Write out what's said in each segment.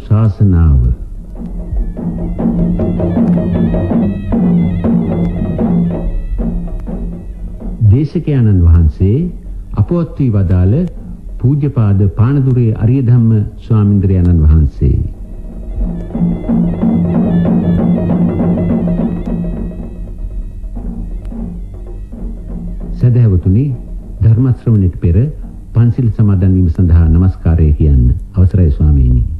ධර්මානුශාසනාව දේශකයන්න් වහන්සේ අපවත් වී වදාළ පූජ්‍යපාද පානදුරේ අරිය ධම්ම ස්වාමින්ද්‍රයන්න් වහන්සේ සදහැවතුනි ධර්ම ශ්‍රවණයට පෙර පන්සිල් සමාදන් වීම සඳහා নমස්කාරය කියන්න අවසරයි ස්වාමීනි.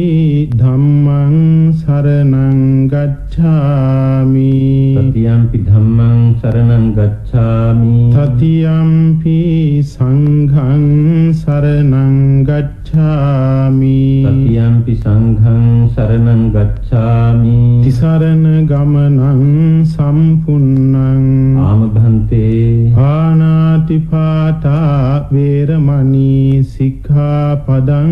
ධම්මං සරණං ගච්ඡාමි। තතියම්පි ධම්මං සරණං ගච්ඡාමි। තතියම්පි සංඝං සරණං ගච්ඡාමි। තතියම්පි සංඝං සරණං ගච්ඡාමි। තිසරණ ගමනං සම්පුන්නං ආම භන්තේ පානාතිපාතා වේරමණී සික්ඛාපදං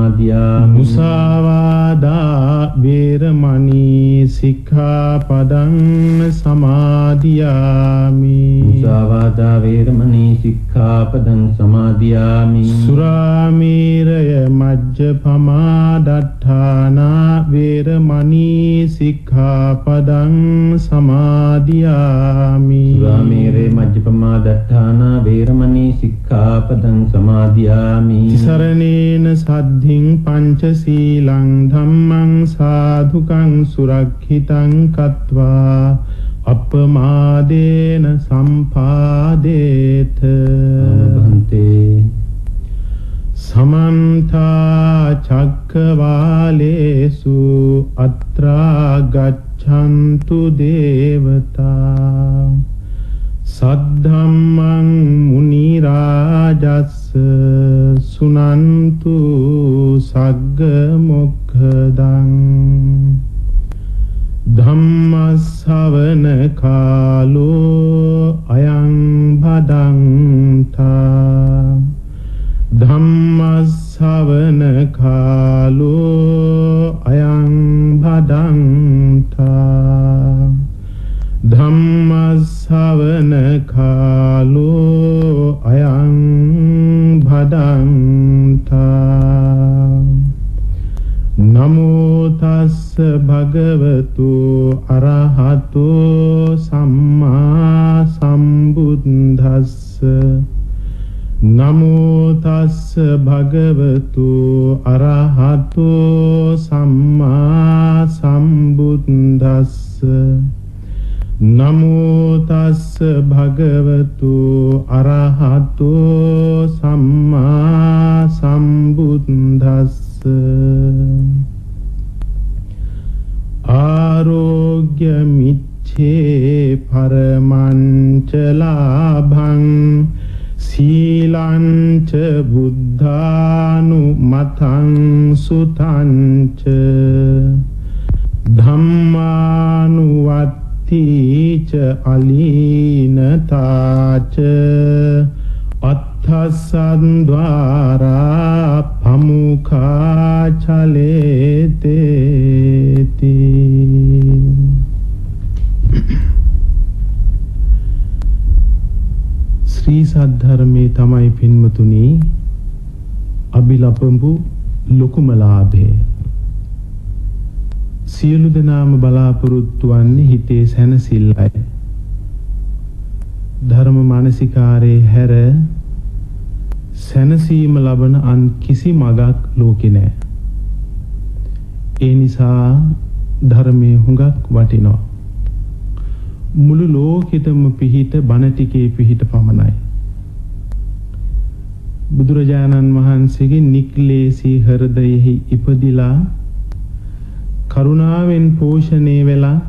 මුසාවාදා වේරමණී සික්ඛාපදං සමාදියාමි මුසාවාදා වේරමණී සික්ඛාපදං සමාදියාමි සුරාමේරය මජ්ජපමා දට්ඨානා වේරමණී සික්ඛාපදං සමාදියාමි සුරාමේරේ මජ්ජපමා දට්ඨානා වේරමණී සික්ඛාපදං සමාදියාමි තිසරණේන සද්ධින් පංචශීලං ධම්මං සාධුකං සුරක්ෂිතං කତ୍වා අපමාදේන සම්පාදේත භන්තේ සමන්ත චක්කවාලේසු අත්‍රා ගච්ඡන්තු දේවතා සද්ධම්මං මුනි රාජස්ස සුනන්තු සග්ග මොක්ඛදං ධම්මස්සවන කාලෝ අයං භදංතා පමුඛාචලේතේති ශ්‍රී සද්ධර්මයේ තමයි පින්වතුනි අභිලපඹු ලොකුම ලාභය. සියලු දෙනාම බලාපොරොත්තු වන්නේ හිතේ සැනසෙල්ලයි. ධර්ම මානසිකාරේ හැර සැනසීම ලබන අන් කිසි මගක් ලෝකේ නැහැ. ඒ නිසා ධර්මයේ හුඟක් වටිනවා. මුළු ලෝකෙටම පිහිට බණ ටිකේ පිහිට පමණයි. බුදුරජාණන් වහන්සේගේ නික්ලේශී හෘදයෙහි ඉපදිලා කරුණාවෙන් පෝෂණය වෙලා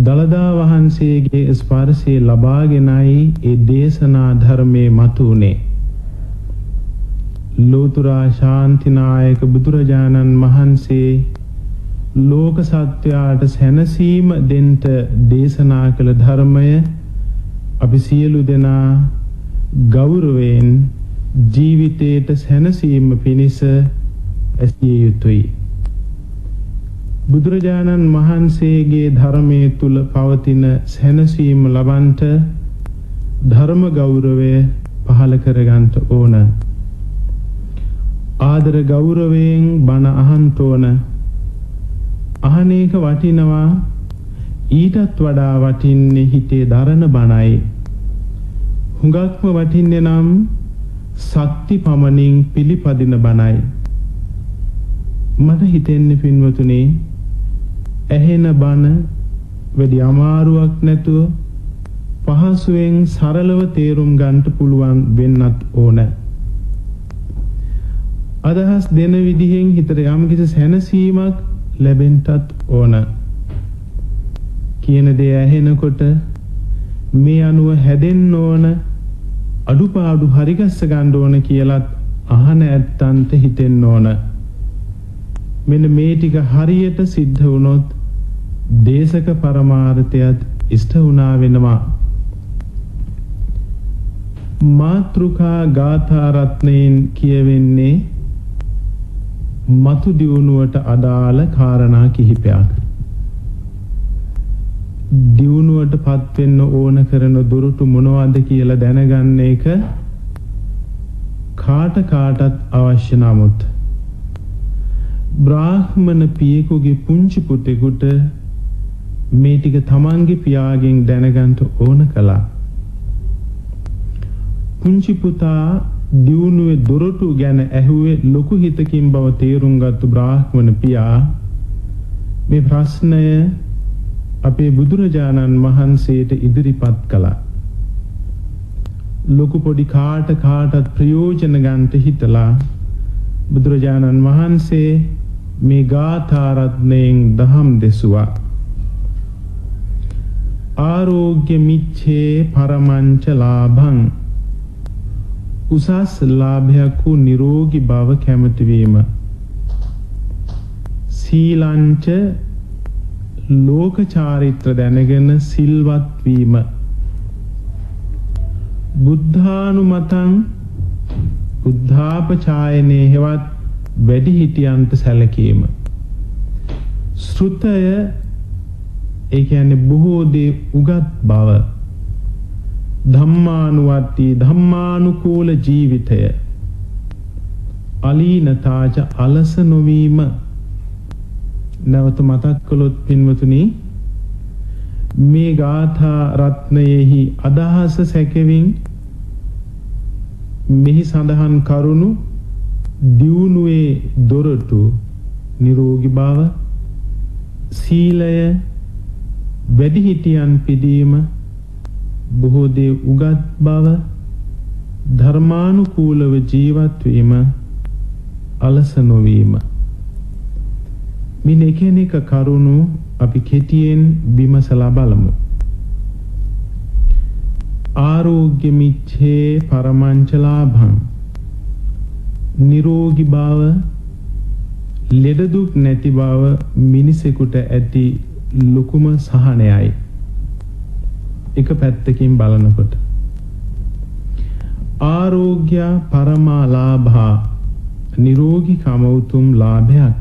දළදා වහන්සේගේ ස්පර්ශය ලබාගෙනයි ඒ දේශනා ධර්මයේ මතුනේ. ලෝතුරා ශාන්තිනායක බුදුරජාණන් වහන්සේ ලෝක සත්වයාට සැනසීම දෙන්ට දේශනා කළ ධර්මය අපි සියලු දෙනා ගෞරවයෙන් ජීවිතයට සැනසීම පිණිස ඇසිය යුතුයි. බුදුරජාණන් වහන්සේගේ ධර්මයේ තුල පවතින සැනසීම ලබන්ට ධර්ම ගෞරවය පහළ කරගන්නට ඕන. ආදර ගෞරවයෙන් බණ අහන්ට ඕන. අහන එක වටිනවා ඊටත් වඩා වටින්නේ හිතේ දරන බණයි. හුඟක්ම වටින්නේ නම් සත්‍ති පමණින් පිළිපදින බණයි. මට හිතෙන්නේ පින්වතුනි ඇහෙන බණ වැඩි අමාරුවක් නැතුව පහසුවෙන් සරලව තේරුම් ගන්නට පුළුවන් වෙන්නත් ඕන. අදහස් දෙන විදිහෙන් හිතට යම්කිසි සැනසීමක් ලැබෙන්නටත් ඕන. කියන දේ ඇහෙනකොට මේ අනුව හැදෙන්න ඕන අඩුපාඩු හරිගස්ස ගන්න ඕන කියලත් අහන ඇත්තන්ට හිතෙන්න ඕන. මෙන්න මේ ටික හරියට සිද්ධ වුණොත් දේශක පරමාර්ථයත් ඉෂ්ට වුණා වෙනවා මාත්‍රුකා ගාථා රත්නයෙන් කියවෙන්නේ මතු දියුණුවට අදාළ කාරණා කිහිපයක් දියුණුවට පත් වෙන්න ඕන කරන දුරුටු මොනවද කියලා දැනගන්න එක කාට කාටත් අවශ්‍ය නමුත් බ්‍රාහ්මණ පියෙකුගේ පුංචි පුතෙකුට මේ ටික තමන්ගේ පියාගෙන් දැනගන්න ඕන කළා. පුංචි පුතා දියුණුවේ දොරටු ගැන ඇහුවේ ලොකු හිතකින් බව තේරුම් ගත්තු බ්‍රාහ්මණ පියා මේ ප්‍රශ්නය අපේ බුදුරජාණන් වහන්සේට ඉදිරිපත් කළා. ලොකු පොඩි කාට කාටත් ප්‍රයෝජන ගන්නට හිතලා බුදුරජාණන් වහන්සේ මේ ගාථා රත්නයෙන් දහම් දෙසුවා. ආරෝග්‍ය මිච්ඡේ පරමංච ලාභං උසස් ලාභයක් වූ නිරෝගී බව කැමති වීම. සීලංච ලෝක චාරිත්‍ර දැනගෙන සිල්වත් වීම. බුද්ධානුමතං බුද්ධාපචායනේ හෙවත් වැඩිහිටියන්ට සැලකීම. ශ්‍රුතය ඒ කියන්නේ බොහෝ දේ උගත් බව. ධම්මානුවත්ති ධම්මානුකූල ජීවිතය. අලීනතාච අලස නොවීම. නැවත මතක් කළොත් පින්වතුනි මේ ගාථා රත්නයෙහි අදහස සැකෙමින් මෙහි සඳහන් කරුණු දියුණුවේ දොරටු නිරෝගී බව සීලය වැඩිහිටියන් පිදීම බොහෝ දේ උගත් බව ධර්මානුකූලව ජීවත් වීම අලස නොවීම. මින එකිනෙක කරුණු අපි කෙටියෙන් විමසලා බලමු. ආරෝග්‍ය මිච්ඡේ පරමංච ලාභං නිරෝගී බව ලෙඩ දුක් නැති බව මිනිසෙකුට ඇති ලොකුම සහනයයි. එක පැත්තකින් බලනකොට. ආරෝග්‍ය පරමා ලාභා නිරෝගීකම උතුම් ලාභයක්.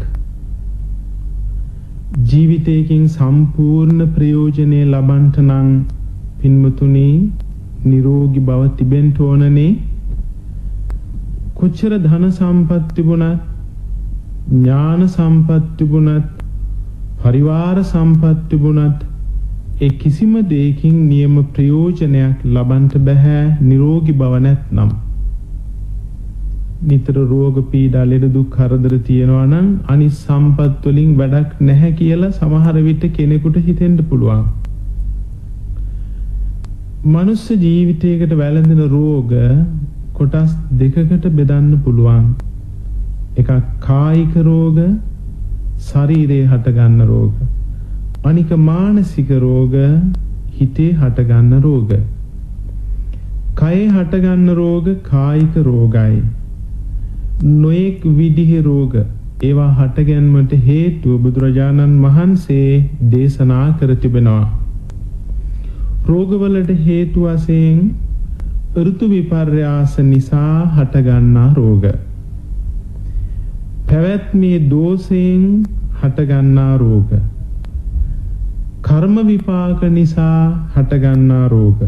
ජීවිතයකින් සම්පූර්ණ ප්‍රයෝජනය ලබන්ට නම් පින්වතුනි නිරෝගී බව තිබෙන්න ඕනනේ. කොච්චර ධන සම්පත් තිබුණත් ඥාන සම්පත් තිබුණත් පරිවාර සම්පත් තිබුණත් ඒ කිසිම දෙයකින් නියම ප්‍රයෝජනයක් ලබන්ට බෑ නිරෝගී බව නැත්නම් නිතර රෝග පීඩා ලෙඩ දුක් කරදර තියෙනවා නම් අනිත් සම්පත් වලින් වැඩක් නැහැ කියලා සමහර විට කෙනෙකුට හිතෙන්න පුළුවන්. මනුස්ස ජීවිතයකට වැළඳෙන රෝග කොටස් දෙකකට බෙදන්න පුළුවන්. එකක් කායික රෝග ශරීරයේ හටගන්න රෝග. අනික මානසික රෝග හිතේ හටගන්න රෝග. කයේ හටගන්න රෝග කායික රෝගයි. නොයෙක් විදිහේ රෝග ඒවා හටගැන්මට හේතුව බුදුරජාණන් වහන්සේ දේශනා කර තිබෙනවා. රෝගවලට හේතු වශයෙන් ඍතු විපර්යාස නිසා හටගන්නා රෝග. පැවැත්මේ දෝෂයෙන් හටගන්නා රෝග. කර්ම විපාක නිසා හටගන්නා රෝග.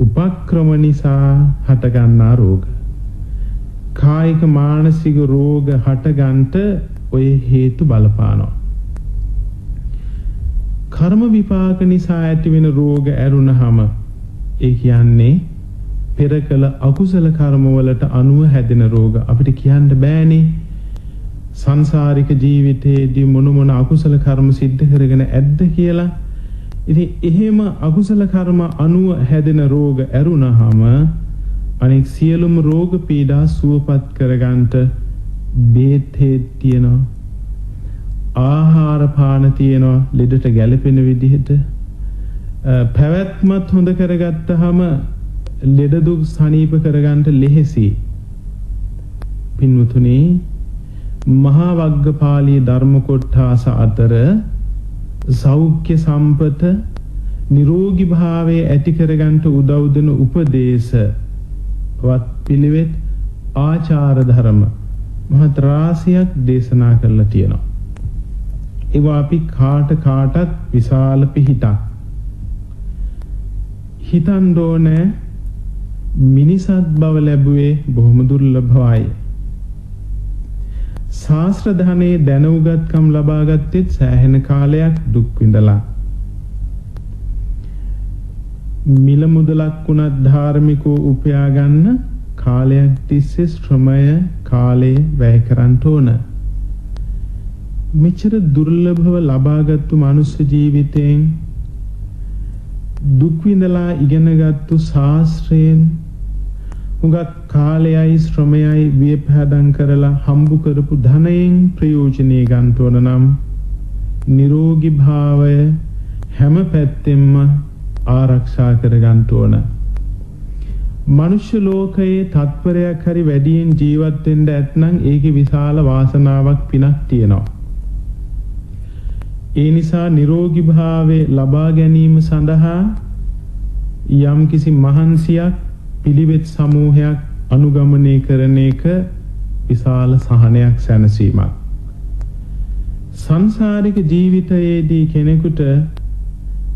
උපක්‍රම නිසා හටගන්නා රෝග. කායික මානසික රෝග හටගන්ට ඔය හේතු බලපානවා. කර්ම විපාක නිසා ඇතිවෙන රෝග ඇරුණහම ඒ කියන්නේ පෙර කළ අකුසල කර්මවලට අනුව හැදෙන රෝග අපිට කියන්න බෑනේ සංසාරික ජීවිතයේදී මොන මොන අකුසල කර්ම සිද්ධ කරගෙන ඇද්ද කියලා ඉතින් එහෙම අකුසල කර්ම අනුව හැදෙන රෝග ඇරුණහම අනෙක් සියලුම රෝග පීඩා සුවපත් කරගන්නට බේත් හේත් තියෙනවා. ආහාර පාන තියෙනවා ලෙඩට ගැළපෙන විදිහට. පැවැත්මත් හොඳ කරගත්තාම ලෙඩ දුක් සනීප කරගන්නට ලෙහෙසි. පින්වතුනි මහා වග්ගපාළී ධර්ම කොට්ඨාස අතර සෞඛ්‍ය සම්පත නිරෝගී භාවයේ ඇති කරගන්නට උදව් දෙන උපදේශ වත් පිළිවෙත් ආචාර ධර්ම මහත් රාශියක් දේශනා කරලා තියෙනවා. ඒවා අපි කාට කාටත් විශාල පිහිටක්. හිතන්න ඕනේ මිනිසත් බව ලැබුවේ බොහොම දුර්ලභවයි. ශාස්ත්‍ර ධනයේ දැනුගත්කම් ලබා ගත්තෙත් සෑහෙන කාලයක් දුක් විඳලා. මිල මුදලක් වුණත් ධාර්මිකව උපයා ගන්න කාලයක් තිස්සේ ශ්‍රමය කාලය වැය කරන්න ඕන. මෙච්චර දුර්ලභව ලබාගත්තු මනුස්ස ජීවිතයෙන් දුක් විඳලා ඉගෙනගත්තු ශාස්ත්‍රයෙන් උගත් කාලයයි ශ්‍රමයයි වියපහදම් කරලා හම්බු කරපු ධනයෙන් ප්‍රයෝජනෙ ගන්න ඕන නම් නිරෝගී භාවය හැම පැත්තෙම ආරක්ෂා කරගන්න ඕන. මනුෂ්‍ය ලෝකයේ තත්පරයක් හරි වැඩියෙන් ජීවත් වෙන්න ඇත්නම් ඒකේ විශාල වාසනාවක් පිනක් තියෙනවා. ඒ නිසා නිරෝගී භාවයේ ලබා ගැනීම සඳහා යම්කිසි මහන්සියක් පිළිවෙත් සමූහයක් අනුගමනය කරන එක විශාල සහනයක් සැනසීමක්. සංසාරික ජීවිතයේදී කෙනෙකුට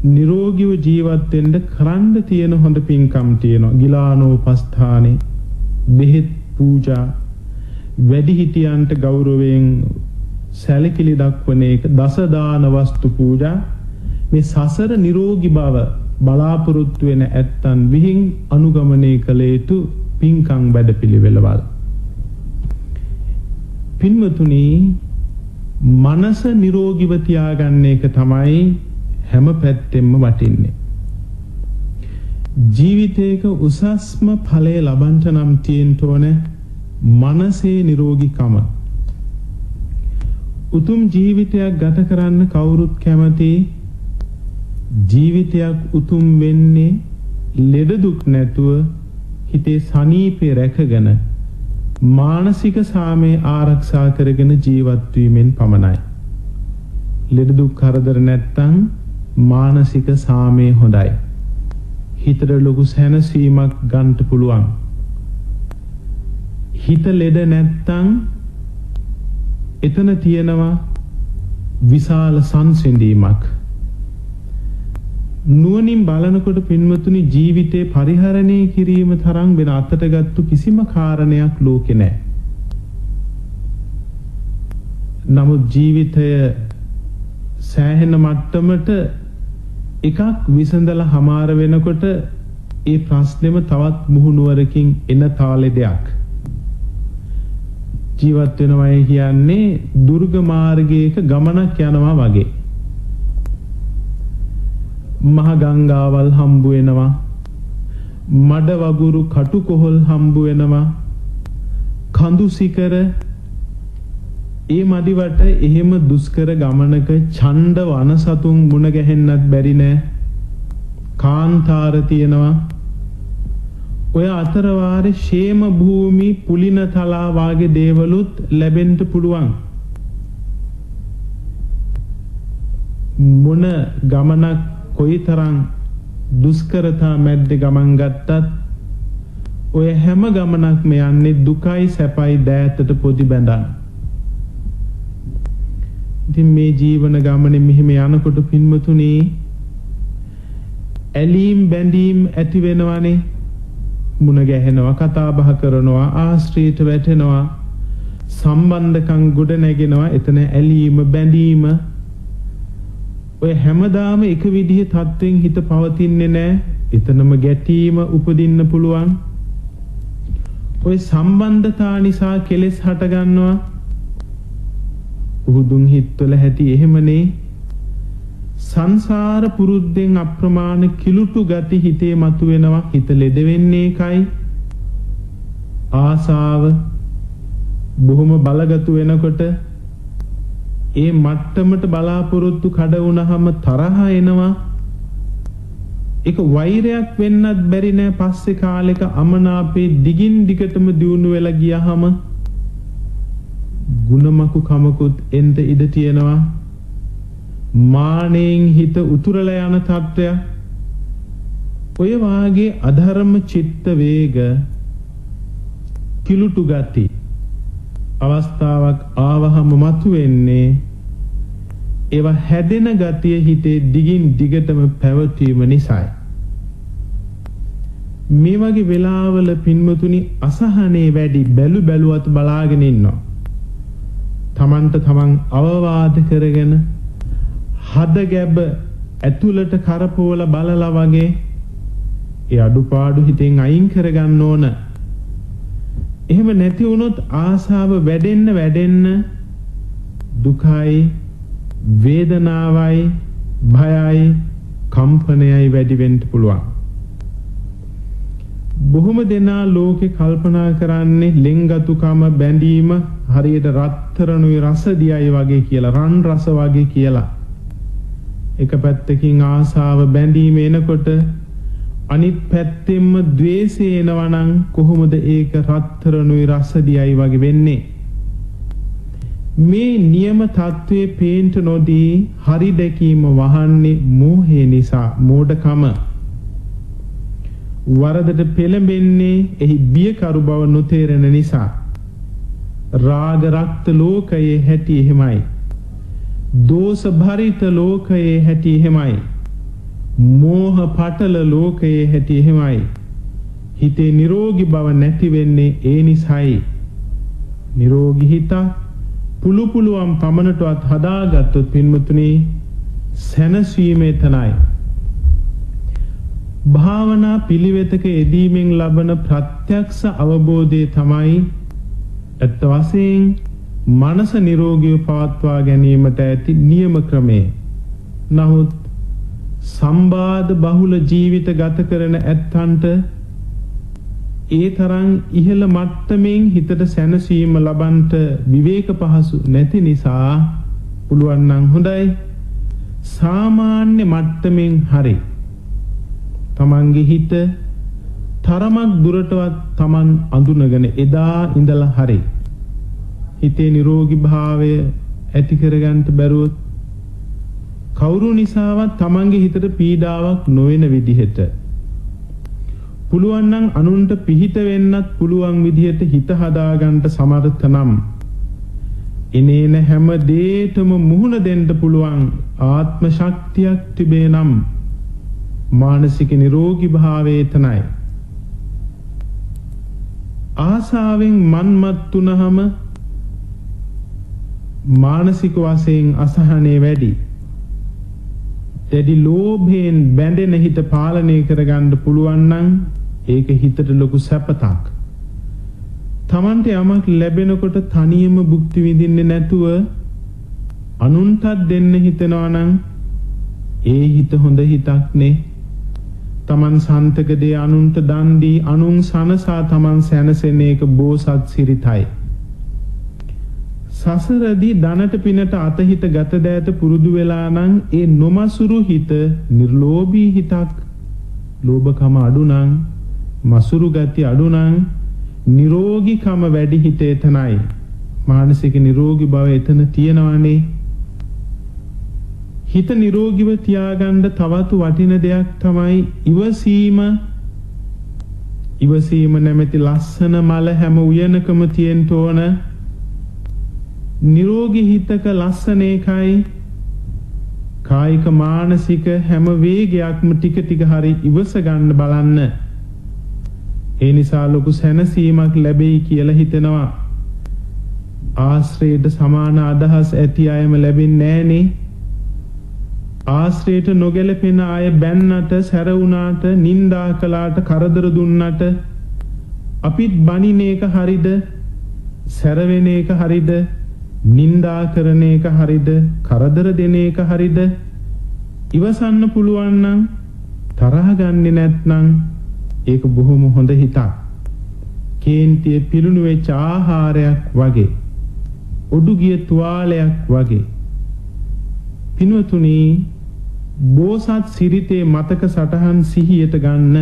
නිරෝගීව ජීවත් වෙන්න කරන්න තියෙන හොඳ පින්කම් තියෙනවා. ගිලානෝපස්ථානේ බෙහෙත් පූජා වැඩිහිටියන්ට ගෞරවයෙන් සැලකිලි දක්වන එක දස දාන වස්තු පූජා මේ සසර නිරෝගී බව බලාපොරොත්තු වෙන ඇත්තන් විහිං අනුගමනය කළ යුතු පින්කම් වැඩපිළිවෙළවල් පින්වතුනි මනස නිරෝගීව තියාගන්න එක තමයි හැම පැත්තෙම වටින්නේ. ජීවිතයක උසස්ම ඵලය ලබන්ට නම් තියෙන්න ඕන මනසේ නිරෝගීකම. උතුම් ජීවිතයක් ගත කරන්න කවුරුත් කැමති ජීවිතයක් උතුම් වෙන්නේ ලෙඩ දුක් නැතුව හිතේ සනීපේ රැකගෙන මානසික සාමය ආරක්ෂා කරගෙන ජීවත් වීමෙන් පමණයි. ලෙඩ දුක් කරදර නැත්තම් මානසික සාමය හොඳයි. හිතට ලොකු සැනසීමක් ගන්නට පුළුවන්. හිත ලෙඩ නැත්තම් එතන තියෙනවා විශාල සංසිඳීමක්. නුවණින් බලනකොට පින්වතුනි ජීවිතේ පරිහරණය කිරීම තරම් වෙන අතටගත්තු කිසිම කාරණයක් ලෝකේ නැහැ. නමුත් ජීවිතය සෑහෙන මට්ටමට එකක් විසඳලා හමාර වෙනකොට ඒ ප්‍රශ්නෙම තවත් මුහුණුවරකින් එන තාලෙදයක්. ජීවත් වෙනවයි කියන්නේ දුර්ග මාර්ගයක ගමනක් යනවා වගේ. මහ ගංගාවල් හම්බ වෙනවා. මඩ වගුරු කටු කොහොල් හම්බ වෙනවා. කඳු සිකර ඒ මදිවට එහෙම දුෂ්කර ගමනක ඡණ්ඩ වනසතුන් මුණ ගැහෙන්නත් බැරි නෑ. කාන්තාර තියෙනවා. ඔය අතර වාරේ ෂේම භූමි පුලින තලා වාගේ දේවලුත් ලැබෙන්න පුළුවන්. මොන ගමනක් කොයිතරම් දුෂ්කරතා මැද්දේ ගමන් ගත්තත් ඔය හැම ගමනක්ම යන්නේ දුකයි සැපයි දෑතට පොදි බැඳන්. ඉතින් මේ ජීවන ගමනේ මෙහෙම යනකොට පින්වතුනි ඇලීම් බැඳීම් ඇති වෙනවනේ. මුණ ගැහෙනවා කතා බහ කරනවා ආශ්‍රිත වැටෙනවා. සම්බන්ධකම් ගොඩ නැගෙනවා එතන ඇලීම බැඳීම ඔය හැමදාම එක විදිහේ තත්වෙන් හිත පවතින්නේ නැහැ එතනම ගැටීම උපදින්න පුළුවන්. ඔය සම්බන්ධතා නිසා කෙලෙස් හට ගන්නවා පුහුදුන් හිත්වල හැටි එහෙමනේ. සංසාර පුරුද්දෙන් අප්‍රමාණ කිලුටු ගති හිතේ මතුවෙනවා. හිත ලෙඩ වෙන්නේ කයි ආසාව බොහොම බලගතු වෙනකොට ඒ මට්ටමට බලාපොරොත්තු කඩ වුණාම තරහ එනවා. ඒක වෛරයක් වෙන්නත් බැරි නෑ. පස්සේ කාලෙක අමනාපේ දිගින් දිගටම දියුණු වෙලා ගියහම ගුණමකු කමකුත් එන්ට ඉඩ තියෙනවා. මානෙන් හිත උතුරලා යන තත්ත්වයක් ඔය වාගේ අධර්ම චිත්ත වේග කිලුටු ගති අවස්ථාවක් ආවහම මතුවෙන්නේ ඒවා හැදෙන ගතිය හිතේ දිගින් දිගටම පැවතීම නිසායි මේ වගේ වෙලාවල පින්වතුනි අසහනේ වැඩි බැලු බැලුවත් බලාගෙන ඉන්නවා තමන්ට තමන් අවවාද කරගෙන හද ගැබ ඇතුළට කරපෝල බලලා වගේ ඒ අඩුපාඩු හිතෙන් අයින් කරගන්න ඕන. එහෙම නැති වුණොත් ආසාව වැඩෙන්න වැඩෙන්න දුකයි වේදනාවයි භයයි කම්පනයයි වැඩි වෙන්න පුළුවන්. බොහොම දෙනා ලෝකේ කල්පනා කරන්නේ ලෙන්ගතුකම බැඳීම හරියට රත්තරණුයි රස දියයි වගේ කියලා රන් රස වගේ කියලා. එක පැත්තකින් ආසාව බැඳීම එනකොට අනිත් පැත්තෙන්ම द्वේෂය එනවනම් කොහොමද ඒක රත්තරණුයි රසදියයි වගේ වෙන්නේ? මේ નિયම தત્ත්වයේ පේන්ට නොදී හරි දැකීම වහන්නේ මෝහය නිසා මෝඩකම. වරදට පෙළඹෙන්නේ එහි බියකරු බව නොතේරෙන නිසා. රාග රක්ත ලෝකයේ හැටි එහෙමයි. දෝෂ භරිත ලෝකයේ හැටි එහෙමයි. මෝහ පටල ලෝකයේ හැටි එහෙමයි. හිතේ නිරෝගී බව නැති වෙන්නේ ඒ නිසායි. නිරෝගී හිත පුළු පුළුවන් පමණටවත් හදාගත්තොත් පින්මුතුනි සැනසීම එතනයි භාවනා පිළිවෙතක යෙදීමෙන් ලබන ප්‍රත්‍යක්ෂ අවබෝධය තමයි ඇත්ත වශයෙන් මනස නිරෝගීව පවත්වා ගැනීමට ඇති නියම ක්‍රමය. නමුත් සම්බාධ බහුල ජීවිත ගත කරන ඇත්තන්ට ඒ තරම් ඉහළ මට්ටමින් හිතට සැනසීම ලබන්ට විවේක පහසු නැති නිසා පුළුවන් නම් හොඳයි. සාමාන්‍ය මට්ටමින් හරි තමන්ගේ හිත තරමක් දුරටවත් තමන් අඳුනගෙන එදා ඉඳලා හරි හිතේ නිරෝගී භාවය ඇති කරගන්න බැරුවොත් කවුරු නිසාවත් තමන්ගේ හිතට පීඩාවක් නොවන විදිහට. පුළුවන් නම් අනුන්ට පිහිට වෙන්නත් පුළුවන් විදිහට හිත හදාගන්න සමර්ථ නම්. එනේන හැම දේටම මුහුණ දෙන්න පුළුවන් ආත්ම ශක්තියක් තිබේ නම් මානසික නිරෝගී භාවයේ තනයි. ආසාවෙන් මන්මත් වුනහම මානසික වශයෙන් අසහනේ වැඩි. දැඩි ලෝභයෙන් බැඳෙන හිත පාලනය කරගන්න පුළුවන් නම් ඒක හිතට ලොකු සැපතක්. Tamante යමක් ලැබෙනකොට තනියම භුක්ති විඳින්නේ නැතුව අනුන්ටත් දෙන්න හිතනවා නම් ඒ හිත හොඳ හිතක් නේ. තමන් සන්තක දේ අනුන්ට දන් දී අනුන් සනසා තමන් සැනසෙන එක බෝසත් සිරිතයි. සසරදී ධනට පිනට අතහිත ගත දෑත පුරුදු වෙලා නම් ඒ නොමසුරු හිත නිර්ලෝභී හිතක් ලෝභකම අඩු නම් මසුරු ගති අඩු නම් නිරෝගීකම වැඩි හිත එතනයි. මානසික නිරෝගී බව එතන තියෙනවානේ. හිත නිරෝගීව තියාගන්න තවත් වටින දෙයක් තමයි ඉවසීම. ඉවසීම නැමැති ලස්සන මල හැම උයනකම තියෙන්න ඕන. නිරෝගී හිතක ලස්සන එකයි. කායික මානසික හැම වේගයක්ම ටික ටික හරි ඉවස ගන්න බලන්න. ඒ නිසා ලොකු සැනසීමක් ලැබෙයි කියලා හිතෙනවා. ආශ්‍රේයට සමාන අදහස් ඇති අයම ලැබෙන්නේ නැහනේ. ආශ්‍රයට නොගැලපෙන අය බැන්නට සැරවුණාට නින්දා කළාට කරදර දුන්නට අපිත් බනින එක හරිද? සැරවෙන එක හරිද? නින්දා කරන එක හරිද? කරදර දෙන එක හරිද? ඉවසන්න පුළුවන් නම් තරහ ගන්නේ නැත්නම් ඒක බොහොම හොඳ හිතක්. කේන්තිය පිළුණු වෙච්ච ආහාරයක් වගේ. උඩු ගිය තුවාලයක් වගේ. පින්වතුනි බෝසත් සිරිතේ මතක සටහන් සිහියට ගන්න.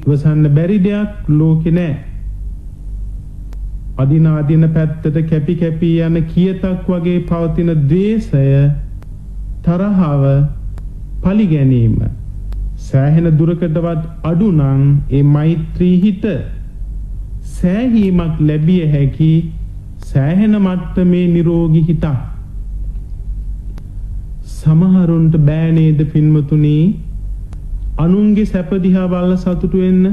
ඉවසන්න බැරි දෙයක් ලෝකේ නැහැ. අදින අදින පැත්තට කැපි කැපි යන කියතක් වගේ පවතින ද්වේෂය තරහව පලි ගැනීම. සෑහෙන දුරකටවත් අඩු නම් ඒ මෛත්‍රී හිත සෑහීමක් ලැබිය හැකි සෑහෙන මට්ටමේ නිරෝගී හිතක්. සමහරුන්ට බෑ නේද පින්වතුනි? අනුන්ගේ සැප දිහා බලලා සතුටු වෙන්න.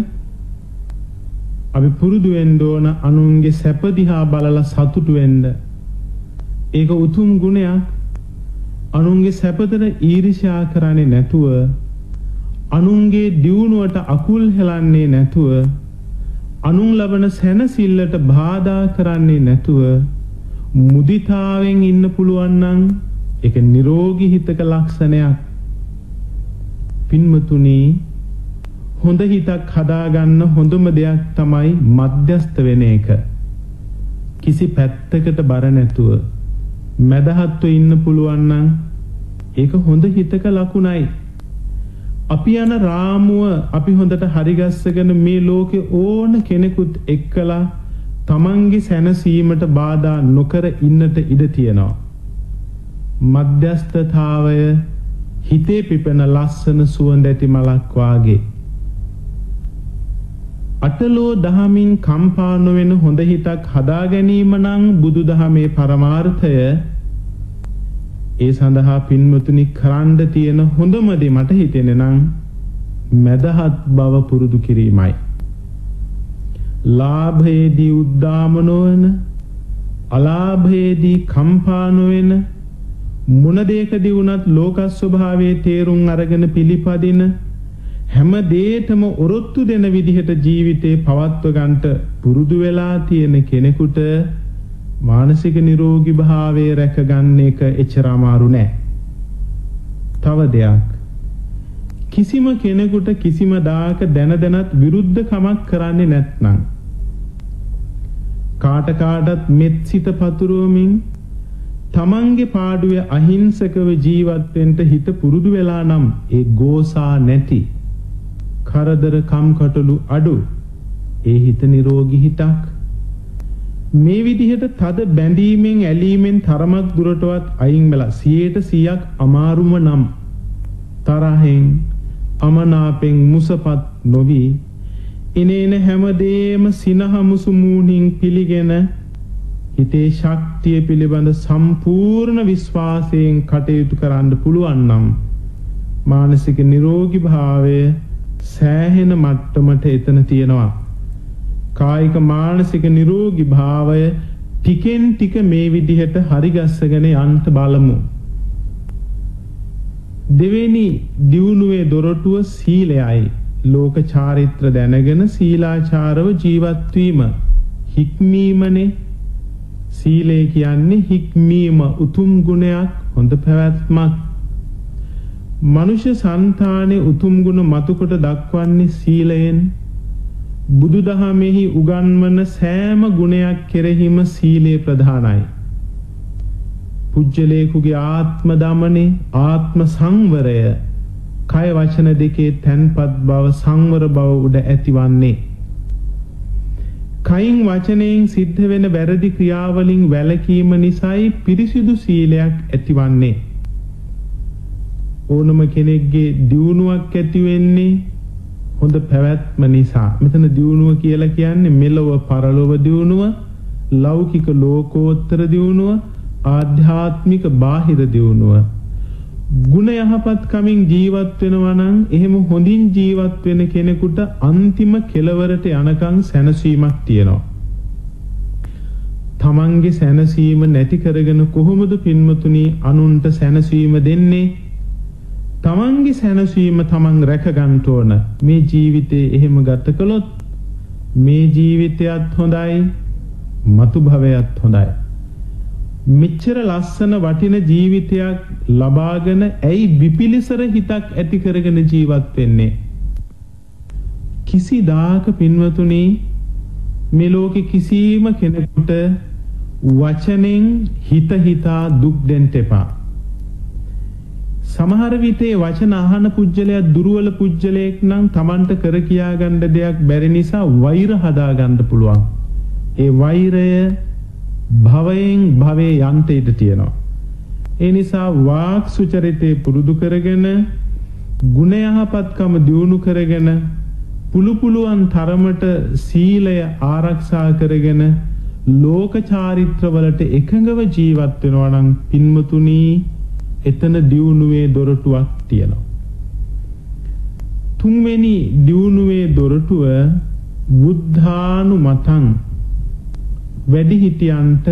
අපි පුරුදු වෙන්න ඕන අනුන්ගේ සැප දිහා බලලා සතුටු වෙන්න ඒක උතුම් ගුණයක් අනුන්ගේ සැපතට ඊර්ෂ්‍යා කරන්නේ නැතුව අනුන්ගේ දියුණුවට අකුල් හෙලන්නේ නැතුව අනුන් ලබන සැනසෙල්ලට බාධා කරන්නේ නැතුව මුදිතාවෙන් ඉන්න පුළුවන් නම් ඒක නිරෝගී හිතක ලක්ෂණයක්. පින්මතුනි හොඳ හිතක් හදාගන්න හොඳම දෙයක් තමයි මධ්‍යස්ත වෙන එක. කිසි පැත්තකට බර නැතුව මැදහත්ව ඉන්න පුළුවන් නම් ඒක හොඳ හිතක ලකුණයි. අපි යන රාමුව අපි හොඳට හරිගස්සගෙන මේ ලෝකේ ඕන කෙනෙකුත් එක්කලා තමන්ගේ සැනසීමට බාධා නොකර ඉන්නට ඉඩ තියෙනවා. මධ්‍යස්ථතාවය හිතේ පිපෙන ලස්සන සුවඳ ඇති මලක් වාගේ අටලෝ දහමින් කම්පා නොවන හොඳ හිතක් හදා ගැනීම නම් බුදුදහමේ පරමාර්ථය ඒ සඳහා පින්වතුනි කරන්න තියෙන හොඳම දේ මට හිතෙන්නේ නම් මදහත් බව පුරුදු කිරීමයි. ලාභයේදී උද්දාම නොවන අලාභයේදී කම්පා නොවන මොන දෙයකදී වුණත් ලෝක ස්වභාවයේ තේරුම් අරගෙන පිළිපදින හැම දෙයකම ඔරොත්තු දෙන විදිහට ජීවිතේ පවත්ව ගන්නට පුරුදු වෙලා තියෙන කෙනෙකුට මානසික නිරෝගී භාවයේ රැකගන්න එක එච්චර අමාරු නෑ. තව දෙයක් කිසිම කෙනෙකුට කිසිම දායක දැන දැනත් විරුද්ධ කමක් කරන්නේ නැත්නම් කාට කාටත් මෙත් සිත පතුරවමින් තමන්ගේ පාඩුවේ අහිංසකව ජීවත් වෙන්න හිත පුරුදු වෙලා නම් ඒ ගෝසා නැති කරදර කම්කටොළු අඩු. ඒ හිත නිරෝගී හිතක්. මේ විදිහට තද බැඳීමෙන් ඇලීමෙන් තරමක් දුරටවත් අයින් වෙලා 100%ක් අමාරුම නම් තරහෙන් අමනාපෙන් මුසපත් නොවි ඉනේන හැමදේම සිනහමුසු මූණින් පිළිගෙන හිතේ ශක්තිය පිළිබඳ සම්පූර්ණ විශ්වාසයෙන් කටයුතු කරන්න පුළුවන් නම් මානසික නිරෝගී භාවය සෑහෙන මට්ටමට එතන තියෙනවා. කායික මානසික නිරෝගී භාවය ටිකෙන් ටික මේ විදිහට හරිගස්සගෙන යන්න බලමු. දෙවෙනි දියුණුවේ දොරටුව සීලයයි. ලෝක චාරිත්‍ර දැනගෙන සීලාචාරව ජීවත් වීම හික්මීමනේ සීලය කියන්නේ හික්මීම උතුම් ගුණයක් හොඳ පැවැත්මක් මනුෂ්‍ය సంతානේ උතුම් ගුණ මතුකොට දක්වන්නේ සීලයෙන්. බුදුදහමෙහි උගන්වන සෑම ගුණයක් කෙරෙහිම සීලය ප්‍රධානයි. පුජ්‍යලේකුගේ ආත්ම දමනේ ආත්ම සංවරය කය වචන දෙකේ තැන්පත් බව සංවර බව උඩ ඇතිවන්නේ. කයින් වචනයෙන් සිද්ධ වෙන වැරදි ක්‍රියාවලින් වැළකීම නිසායි පිරිසිදු සීලයක් ඇතිවන්නේ. ඕනම කෙනෙක්ගේ දියුණුවක් ඇති වෙන්නේ හොඳ පැවැත්ම නිසා. මෙතන දියුණුව කියලා කියන්නේ මෙලොව පරලොව දියුණුව, ලෞකික ලෝකෝත්තර දියුණුව, ආධ්‍යාත්මික බාහිර දියුණුව. ගුණ යහපත් කමින් ජීවත් වෙනවා නම් එහෙම හොඳින් ජීවත් වෙන කෙනෙකුට අන්තිම කෙලවරට යනකම් සැනසීමක් තියෙනවා. තමන්ගේ සැනසීම නැති කරගෙන කොහොමද පින්මතුනි අනුන්ට සැනසීම දෙන්නේ? තමන්ගේ සැනසීම තමන් රැක ගන්න ඕන. මේ ජීවිතේ එහෙම ගත කළොත් මේ ජීවිතයත් හොඳයි, මතු භවයත් හොඳයි. මෙච්චර ලස්සන වටින ජීවිතයක් ලබාගෙන ඇයි විපිලිසර හිතක් ඇති කරගෙන ජීවත් වෙන්නේ කිසිදාක පින්වතුනි මේ ලෝකේ කිසිම කෙනෙකුට වචනෙන් හිත හිතා දුක් දෙන්න එපා සමහර විටේ වචන අහන පුජ්‍යලයා දුර්වල පුජ්‍යලයක් නම් Tamanට කර කියා ගන්න දෙයක් බැරි නිසා වෛර හදා ගන්න පුළුවන් ඒ වෛරය භවයෙන් භවයේ යන්ත ඉඩ තියෙනවා. ඒ නිසා වාක් සුචරිතේ පුරුදු කරගෙන ගුණ යහපත්කම දියුණු කරගෙන පුළු පුළුවන් තරමට සීලය ආරක්ෂා කරගෙන ලෝක චාරිත්‍රවලට එකඟව ජීවත් වෙනවා නම් පින්මතුනි එතන දියුණුවේ දොරටුවක් තියෙනවා. තුන්වෙනි දියුණුවේ දොරටුව බුද්ධානුමතං වැඩිහිටියන්ට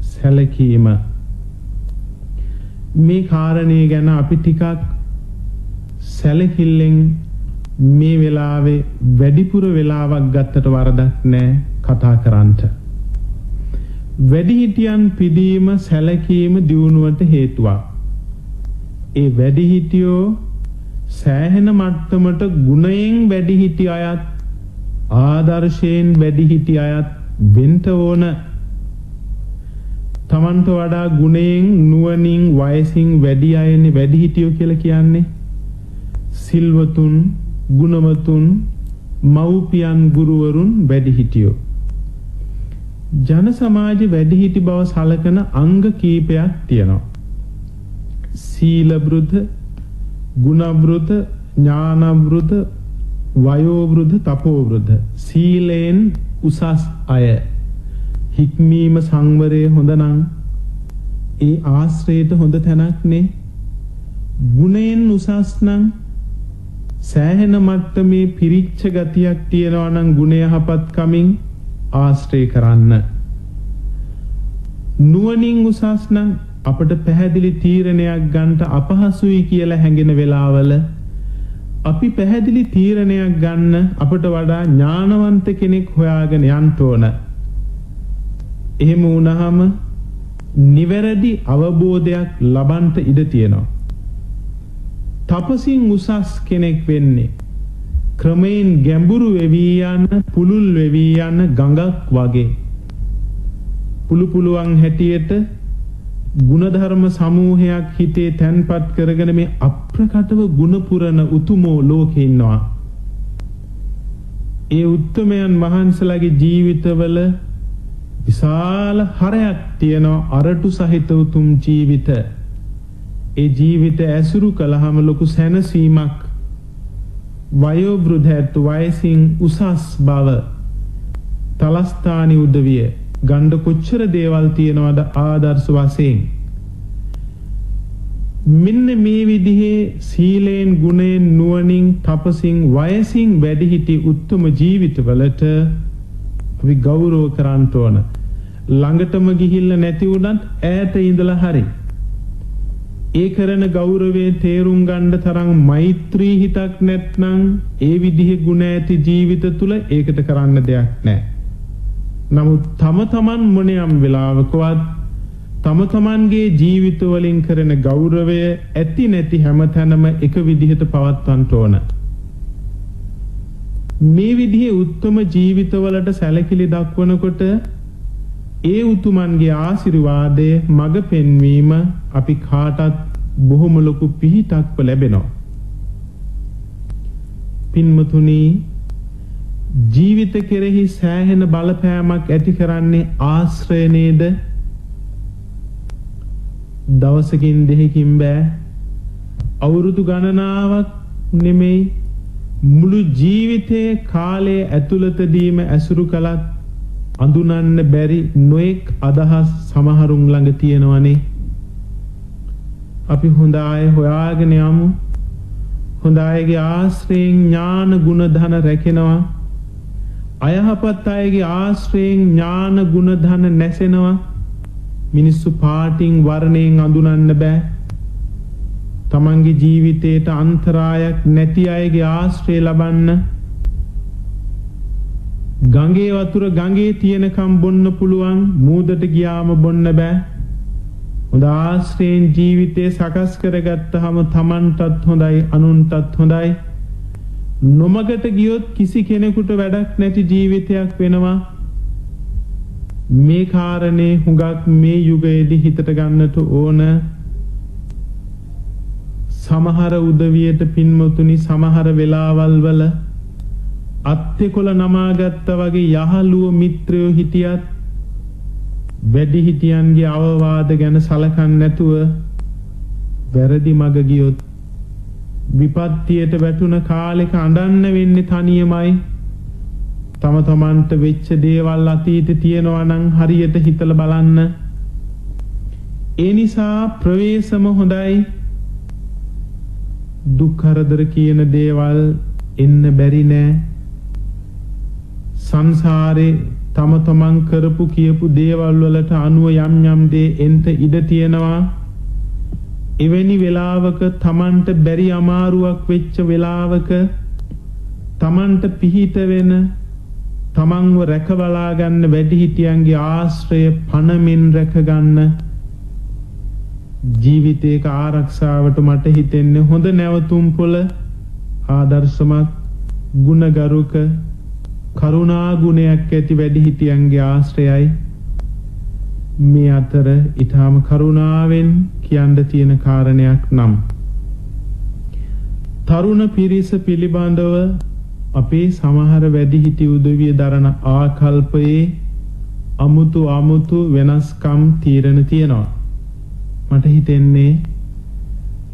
සැලකීම මේ කාරණය ගැන අපි ටිකක් සැලකිල්ලෙන් මේ වෙලාවේ වැඩිපුර වෙලාවක් ගත්තට වරදක් නෑ කතා කරන්නට. වැඩිහිටියන් පිදීම සැලකීම දියුණුවට හේතුවක්. ඒ වැඩිහිටියෝ සෑහෙන මට්ටමට ගුණයෙන් වැඩිහිටි අයත් ආදර්ශයෙන් වැඩිහිටි අයත් වෙන්ට ඕන. තමන්ට වඩා ගුණයෙන් නුවණින් වයසින් වැඩි අයන්නේ වැඩිහිටියෝ කියලා කියන්නේ සිල්වතුන් ගුණවතුන් මව්පියන් ගුරුවරුන් වැඩිහිටියෝ. ජන සමාජ වැඩිහිටි බව සලකන අංග කීපයක් තියෙනවා. සීල බෘත ගුණ බෘත ඥාන බෘත වයෝ බෘත තපෝ බෘත සීලෙන් උසස් අය. හික්මීම සංවරය හොඳනම් ඒ ආශ්‍රයට හොඳ තැනක්නේ ගුණයෙන් උසස් නම් සෑහෙන මට්ටමේ පිරිච්ච ගතියක් තියෙනවා නම් ගුණ යහපත් කමින් ආශ්‍රය කරන්න. නුවණින් උසස් නම් අපට පැහැදිලි තීරණයක් ගන්නට අපහසුයි කියලා හැඟෙන වෙලාවල අපි පැහැදිලි තීරණයක් ගන්න අපට වඩා ඥානවන්ත කෙනෙක් හොයාගෙන යන්න ඕන. එහෙම වුණාම නිවැරදි අවබෝධයක් ලබන්ට ඉඩ තියෙනවා. තපසින් උසස් කෙනෙක් වෙන්නේ ක්‍රමයෙන් ගැඹුරු වෙවී යන පුළුල් වෙවී යන ගඟක් වගේ. පුළු පුළුවන් හැටියට ගුණධර්ම සමූහයක් හිතේ තැන්පත් කරගෙන මේ අප්‍රකටව ගුණ පුරන උතුමෝ ලෝකේ ඉන්නවා. ඒ උත්තමයන් වහන්සේලාගේ ජීවිතවල විශාල හරයක් තියෙනවා අරටු සහිත උතුම් ජීවිත. ඒ ජීවිත ඇසුරු කළාම ලොකු සැනසීමක් වයෝවෘද්ධත්ව වයසින් උසස් බව තලස්ථානි උදවිය ගණ්ඩ කොච්චර දේවල් තියෙනවද ආදර්ශ වශයෙන්? මෙන්න මේ විදිහේ සීලයෙන් ගුණයෙන් නුවණින් තපසින් වයසින් වැඩිහිටි උත්තම ජීවිතවලට අපි ගෞරව කරන්න ඕන. ළඟටම ගිහිල්ලා නැති වුණත් ඈත ඉඳලා හරි. ඒ කරන ගෞරවයේ තේරුම් ගන්න තරම් මෛත්‍රී හිතක් නැත්නම් ඒ විදිහේ ගුණ ඇති ජීවිත තුල ඒකට කරන්න දෙයක් නැහැ. නමුත් තම තමන් මොනියම් වෙලාවකවත් තම තමන්ගේ ජීවිත වලින් කරන ගෞරවය ඇති නැති හැමතැනම එක විදිහට පවත්වන්න ඕන. මේ විදිහේ උත්තම ජීවිතවලට සැලකිලි දක්වනකොට ඒ උතුමන්ගේ ආශිර්වාදය මඟ පෙන්වීම අපි කාටත් බොහොම ලොකු පිහිටක්ව ලැබෙනවා. පින්මතුනි ජීවිත කෙරෙහි සෑහෙන බලපෑමක් ඇති කරන්නේ ආශ්‍රය නේද? දවසකින් දෙකකින් බෑ අවුරුදු ගණනාවක් නෙමෙයි මුළු ජීවිතයේ කාලය ඇතුළතදීම ඇසුරු කළත් අඳුනන්න බැරි නොයෙක් අදහස් සමහරුන් ළඟ තියෙනවනේ. අපි හොඳ අය හොයාගෙන යමු. හොඳ අයගේ ආශ්‍රයෙන් ඥාන ගුණ ධන රැකෙනවා. අයහපත් අයගේ ආශ්‍රයෙන් ඥාන ගුණ ධන නැසෙනවා. මිනිස්සු පාටින් වර්ණයෙන් අඳුනන්න බෑ. තමන්ගේ ජීවිතයට අන්තරායක් නැති අයගේ ආශ්‍රය ලබන්න ගඟේ වතුර ගඟේ තියෙනකම් බොන්න පුළුවන් මූදට ගියාම බොන්න බෑ. හොඳ ආශ්‍රයෙන් ජීවිතේ සකස් කරගත්තාම Tamanටත් හොඳයි අනුන්ටත් හොඳයි. නොමගට ගියොත් කිසි කෙනෙකුට වැඩක් නැති ජීවිතයක් වෙනවා. මේ කාරණේ හුඟක් මේ යුගයේදී හිතට ගන්නට ඕන. සමහර උදවියට පින්මතුනි සමහර වෙලාවල් වල අත්තෙකොළ නමාගත්ත වගේ යහළුව මිත්‍රයෝ හිටියත් වැඩිහිටියන්ගේ අවවාද ගැන සලකන්නේ නැතුව වැරදි මග ගියොත් විපත්තියට වැටුණ කාලෙක අඬන්න වෙන්නේ තනියමයි. තම තමන්ට වෙච්ච දේවල් අතීතේ තියෙනවා නම් හරියට හිතලා බලන්න. ඒ නිසා ප්‍රවේශම හොඳයි. දුක් කරදර කියන දේවල් එන්න බැරි නෑ. සංසාරේ තම තමන් කරපු කියපු දේවල් වලට අනුව යම් යම් දේ එන්ට ඉඩ තියෙනවා. එවැනි වෙලාවක තමන්ට බැරි අමාරුවක් වෙච්ච වෙලාවක තමන්ට පිහිට වෙන තමන්ව රැකබලා ගන්න වැඩිහිටියන්ගේ ආශ්‍රය පණමින් රැකගන්න ජීවිතේක ආරක්ෂාවට මට හිතෙන්නේ හොඳ නැවතුම් පොළ ආදර්ශමත් ගුණගරුක කරුණා ගුණයක් ඇති වැඩිහිටියන්ගේ ආශ්‍රයයි. මේ අතර ඊටාම කරුණාවෙන් කියන්න තියෙන කාරණයක් නම් තරුණ පිරිස පිළිබඳව අපේ සමහර වැඩිහිටි උදවිය දරන ආකල්පයේ අමුතු අමුතු වෙනස්කම් තීරණ තියෙනවා මට හිතෙන්නේ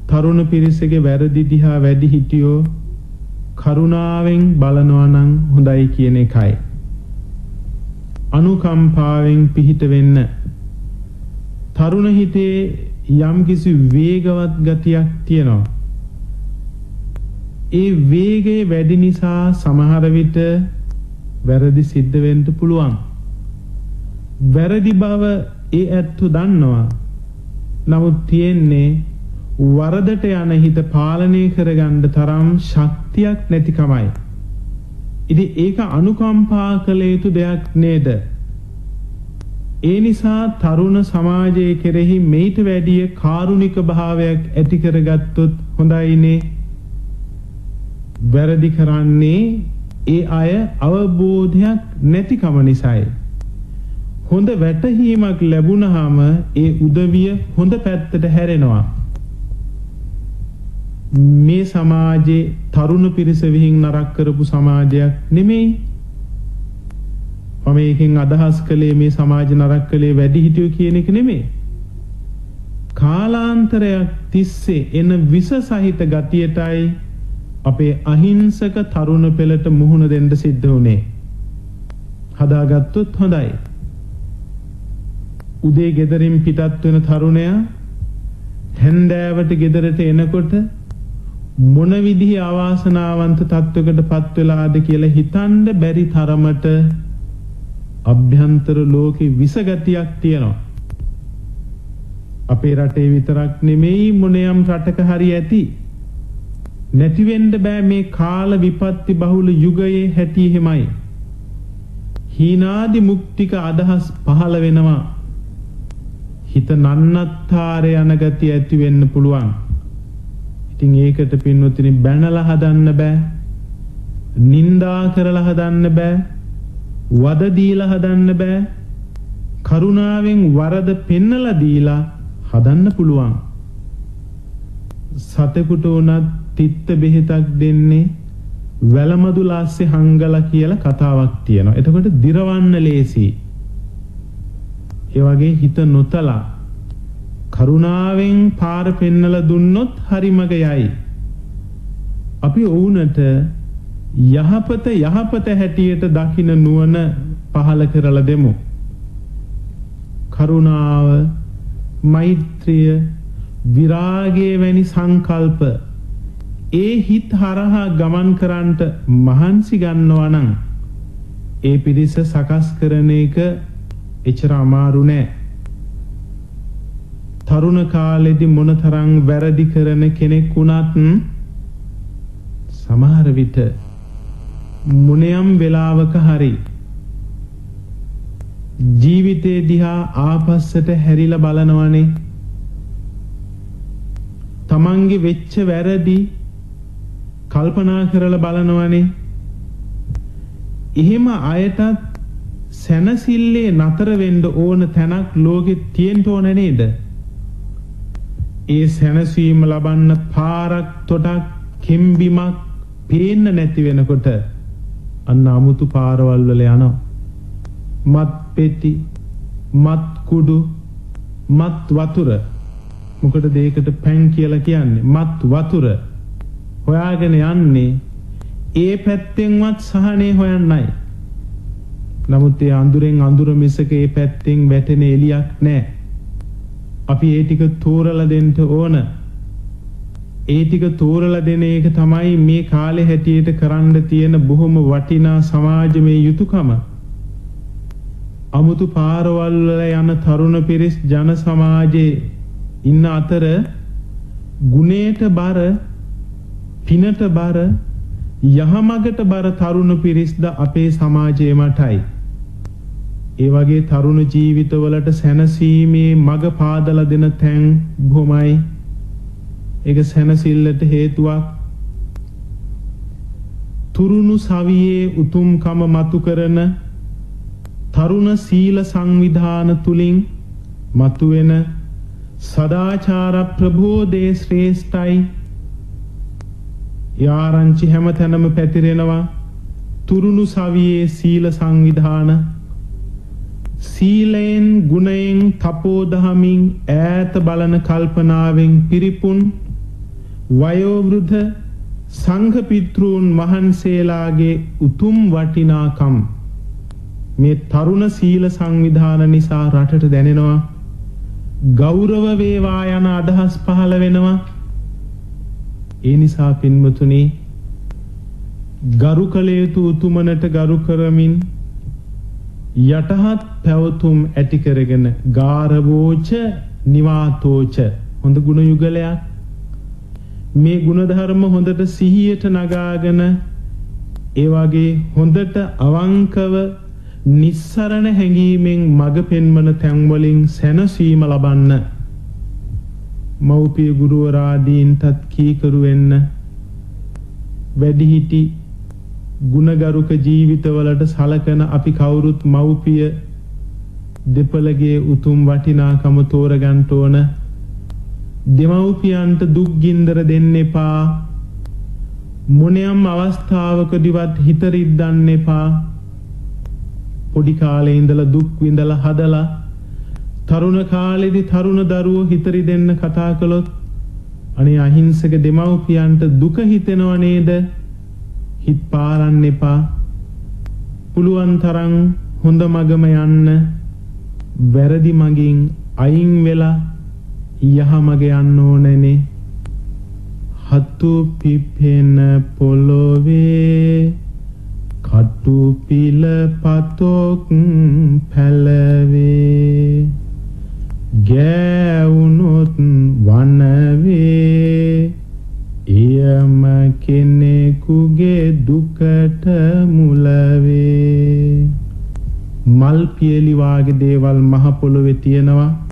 තරුණ පිරිසගේ වැරදි දිහා වැඩිහිටියෝ කරුණාවෙන් බලනවා නම් හොඳයි කියන එකයි. අනුකම්පාවෙන් පිහිට වෙන්න. තරුණ හිතේ යම්කිසි වේගවත් ගතියක් තියෙනවා. ඒ වේගය වැඩි නිසා සමහර විට වැරදි සිද්ධ වෙන්න පුළුවන්. වැරදි බව ඒ ඇත්තු දන්නවා. නමුත් තියෙන්නේ වරදට යන හිත පාලනය කරගන්න තරම් ශක්තියක් නැතිකමයි. ඉතින් ඒක අනුකම්පා කළ යුතු දෙයක් නේද? ඒ නිසා තරුණ සමාජයේ කෙරෙහි මේට වැඩිය කාරුණික භාවයක් ඇති කරගත්තොත් හොඳයිනේ. වැරදි කරන්නේ ඒ අය අවබෝධයක් නැතිකම නිසායි. හොඳ වැටහීමක් ලැබුණාම ඒ උදවිය හොඳ පැත්තට හැරෙනවා. මේ සමාජයේ තරුණ පිරිස විහිං නරක කරපු සමාජයක් නෙමෙයි මම ඒකෙන් අදහස් කළේ මේ සමාජ නරක කළේ වැඩි හිටියෝ කියන එක නෙමෙයි. කාලාන්තරයක් තිස්සේ එන විස සහිත ගතියටයි අපේ අහිංසක තරුණ පෙළට මුහුණ දෙන්න සිද්ධ වුණේ. හදාගත්තොත් හොඳයි. උදේ ගෙදරින් පිටත් වෙන තරුණයා හැන්දෑවට ගෙදරට එනකොට මොන විදිහේ අවාසනාවන්ත තත්වයකට පත් වෙලාද කියලා හිතන්න බැරි තරමට අභ්‍යන්තර ලෝකේ විසගතියක් තියෙනවා. අපේ රටේ විතරක් නෙමෙයි මොනියම් රටක හරි ඇති. නැති වෙන්න බෑ මේ කාල විපත්ති බහුල යුගයේ හැටි එහෙමයි. හීනාදි මුක්තික අදහස් පහළ වෙනවා. හිත නන්නත්තාරය යන ගතිය ඇති වෙන්න පුළුවන්. ඉතින් ඒකට පින්වතුනි බැනලා හදන්න බෑ. නින්දා කරලා හදන්න බෑ. වද දීලා හදන්න බෑ. කරුණාවෙන් වරද පෙන්නලා දීලා හදන්න පුළුවන්. සතෙකුට උනත් තිත්ත බෙහෙතක් දෙන්නේ වැලමදු ලාස්සේ හංගලා කියලා කතාවක් තියෙනවා. එතකොට දිරවන්න ලේසි. ඒ වගේ හිත නොතලා කරුණාවෙන් පාර පෙන්නලා දුන්නොත් හරි මග යයි. අපි ඔවුන්ට යහපත යහපත හැටියට දකින නුවණ පහල කරලා දෙමු. කරුණාව, මෛත්‍රිය, විරාගය වැනි සංකල්ප ඒ හිත් හරහා ගමන් කරන්නට මහන්සි ගන්නවා නම් ඒ පිරිස සකස් කරන එක එච්චර අමාරු නෑ. තරුණ කාලෙදි මොනතරම් වැරදි කරන කෙනෙක් වුණත් සමහර විට මොනියම් වෙලාවක හරි. ජීවිතේ දිහා ආපස්සට හැරිලා බලනවනේ. තමන්ගේ වෙච්ච වැරදි කල්පනා කරලා බලනවනේ. එහෙම අයටත් සැනසිල්ලේ නතර වෙන්න ඕන තැනක් ලෝකෙ තියෙන්න ඕන නේද? ඒ සැනසීම ලබන්න පාරක් තොටක් කෙම්බිමක් පේන්න නැති වෙනකොට අන්න අමුතු පාරවල් වල යනවා. මත් පෙති, මත් කුඩු, මත් වතුර. මොකටද ඒකට පැන් කියලා කියන්නේ? මත් වතුර. හොයාගෙන යන්නේ ඒ පැත්තෙන්වත් සහනේ හොයන්නයි. නමුත් ඒ අඳුරෙන් අඳුර මිසක ඒ පැත්තෙන් වැටෙන එලියක් නැහැ. අපි ඒ ටික තෝරලා දෙන්න ඕන. ඒ ටික තෝරලා දෙන එක තමයි මේ කාලේ හැටියට කරන්න තියෙන බොහොම වටිනා සමාජමය යුතුයකම. අමුතු පාරවල් වල යන තරුණ පිරිස් ජන සමාජයේ ඉන්න අතර ගුණයට බර පිනට බර යහමගට බර තරුණ පිරිස්ද අපේ සමාජයේ මටයි. ඒ වගේ තරුණ ජීවිතවලට සැනසීමේ මඟ පාදලා දෙන තැන් බොහොමයි. ඒක සැනසෙල්ලට හේතුවක්. තුරුණු සවියේ උතුම්කම මතු කරන තරුණ සීල සංවිධාන තුලින් මතුවෙන සදාචාර ප්‍රබෝධයේ ශ්‍රේෂ්ඨයි යාරංචි හැම තැනම පැතිරෙනවා තුරුණු සවියේ සීල සංවිධාන සීලයෙන් ගුණයෙන් තපෝදහමින් ඈත බලන කල්පනාවෙන් පිරිපුන් වයෝවෘද්ධ සංඝ පිතෘන් වහන්සේලාගේ උතුම් වටිනාකම්. මේ තරුණ සීල සංවිධාන නිසා රටට දැනෙනවා. ගෞරව වේවා යන අදහස් පහළ වෙනවා. ඒ නිසා පින්වතුනි ගරු කළ යුතු උතුමනට ගරු කරමින් යටහත් පැවතුම් ඇති කරගෙන ගාරවෝච නිවාතෝච හොඳ ගුණ යුගලයක් මේ ගුණධර්ම හොඳට සිහියට නගාගෙන ඒ වගේ හොඳට අවංකව නිස්සරණ හැඟීමෙන් මඟ පෙන්වන තැන්වලින් සැනසීම ලබන්න මව්පිය ගුරුවරාදීන්ටත් කීකරු වෙන්න වැඩිහිටි ගුණගරුක ජීවිතවලට සලකන අපි කවුරුත් මව්පිය දෙපළගේ උතුම් වටිනාකම තෝරගන්න ඕන. දෙමව්පියන්ට දුක් ගින්දර දෙන්න එපා මොනියම් අවස්ථාවකදීවත් හිත රිද්දන්න එපා පොඩි කාලේ ඉඳලා දුක් විඳලා හදලා තරුණ කාලෙදි තරුණ දරුවෝ හිතරි දෙන්න කතා කළොත් අනේ අහිංසක දෙමව්පියන්ට දුක හිතෙනව නේද? හිත පාරන්න එපා. පුළුවන් තරම් හොඳ මගම යන්න වැරදි මගින් අයින් වෙලා යහ මග යන්න ඕනනේ. හතු පිපෙන පොළොවේ කටු පිල පතොක් පැලවේ. ගෑවුනොත් වනවේ. එයම කෙනෙකුගේ දුකට මුලවේ. මල් පියලි වාගේ දේවල් මහ පොළොවේ තියෙනවා.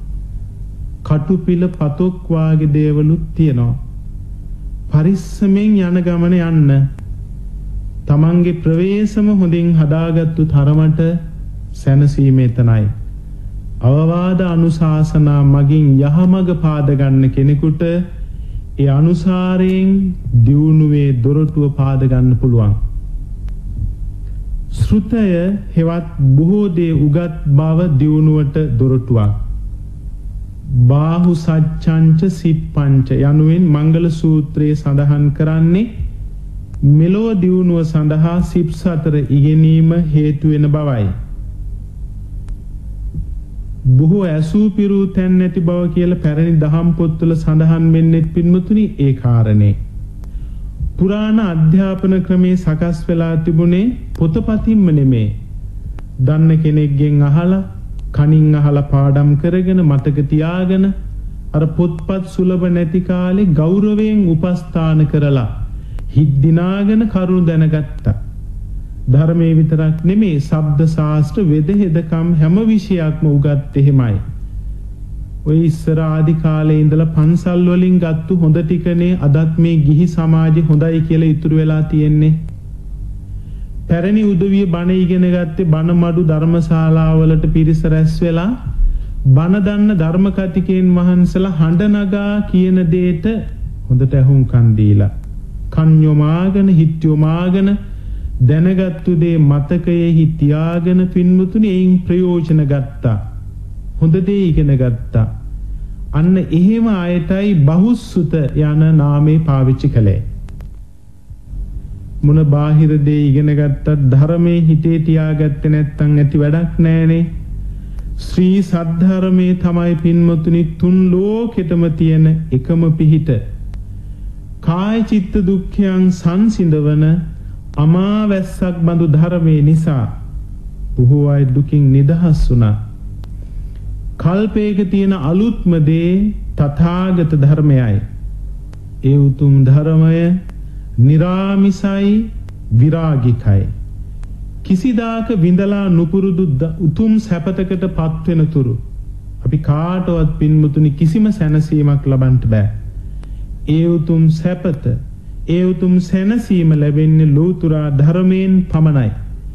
කටුපිල පතොක් වාගේ දේවලුත් තියෙනවා පරිස්සමෙන් යන ගමන යන්න තමන්ගේ ප්‍රවේශම හොඳින් හදාගත්තු තරමට සැනසීම එතනයි අවවාද අනුශාසනා මගින් යහමඟ පාදගන්න කෙනෙකුට ඒ අනුසාරයෙන් දියුණුවේ දොරටුව පාදගන්න පුළුවන්. ශෘතය හෙවත් බොහෝ දේ උගත් බව දියුණුවට දොරටුවක්. බාහු සච්චංච සිප්පංච යනුවෙන් මංගල සූත්‍රයේ සඳහන් කරන්නේ මෙලොව දියුණුව සඳහා සිප් සතර ඉගෙනීම හේතු වෙන බවයි. බොහෝ ඇසූ පිරූ තැන් නැති බව කියලා පැරණි දහම් පොත්වල සඳහන් වෙන්නෙත් පින්වතුනි ඒ කාරණේ. පුරාණ අධ්‍යාපන ක්‍රමේ සකස් වෙලා තිබුණේ පොතපතින්ම නෙමේ. දන්න කෙනෙක්ගෙන් අහලා කනින් අහලා පාඩම් කරගෙන මතක තියාගෙන අර පොත්පත් සුලභ නැති කාලේ ගෞරවයෙන් උපස්ථාන කරලා හිත් දිනාගෙන කරුණු දැනගත්තා. ධර්මයේ විතරක් නෙමේ ශබ්ද ශාස්ත්‍ර වෙද හෙදකම් හැම විෂයක්ම උගත් එහෙමයි. ඔය ඉස්සර ආදි කාලේ ඉඳලා පන්සල් වලින් ගත්තු හොඳ ටිකනේ අදත් මේ ගිහි සමාජෙ හොඳයි කියලා ඉතුරු වෙලා තියෙන්නේ. පැරණි උදවිය බණ ඉගෙන ගත්තේ බණ මඩු ධර්මශාලාවලට පිරිස රැස් වෙලා බණ දන්න ධර්ම කතිකයන් වහන්සලා හඬ නගා කියන දේට හොඳට ඇහුම්කන් දීලා කන් යොමාගෙන හිත යොමාගෙන දැනගත්තු දේ මතකයෙහි තියාගෙන පින්මුතුනි එයින් ප්‍රයෝජන ගත්තා. හොඳ දේ ඉගෙන ගත්තා. අන්න එහෙම අයටයි බහුස්සුත යන නාමේ පාවිච්චි කළේ. මොන බාහිර දේ ඉගෙන ගත්තත් ධර්මයේ හිතේ තියාගත්තේ නැත්නම් ඇති වැඩක් නැහනේ. ශ්‍රී සද්ධර්මයේ තමයි පින්මුතුනි තුන් ලෝකෙටම තියෙන එකම පිහිට. කාය චිත්ත දුක්ඛයන් සංසිඳවන අමාවැස්සක් බඳු ධර්මයේ නිසා බොහෝ අය දුකින් නිදහස් වුණා. කල්පයක තියෙන අලුත්ම දේ තථාගත ධර්මයයි. ඒ උතුම් ධර්මය निराමිසයි විරාගිකයි කිසිදාක විඳලා නුපුරුදු උතුම් සැපතකට පත්වෙන තුරු අපි කාටවත් පින්මුතුනි කිසිම සැනසීමක් ලබන්න බෑ. ඒ උතුම් සැපත, ඒ උතුම් සැනසීම ලැබෙන්නේ ලෝතුරා ධර්මයෙන් පමණයි.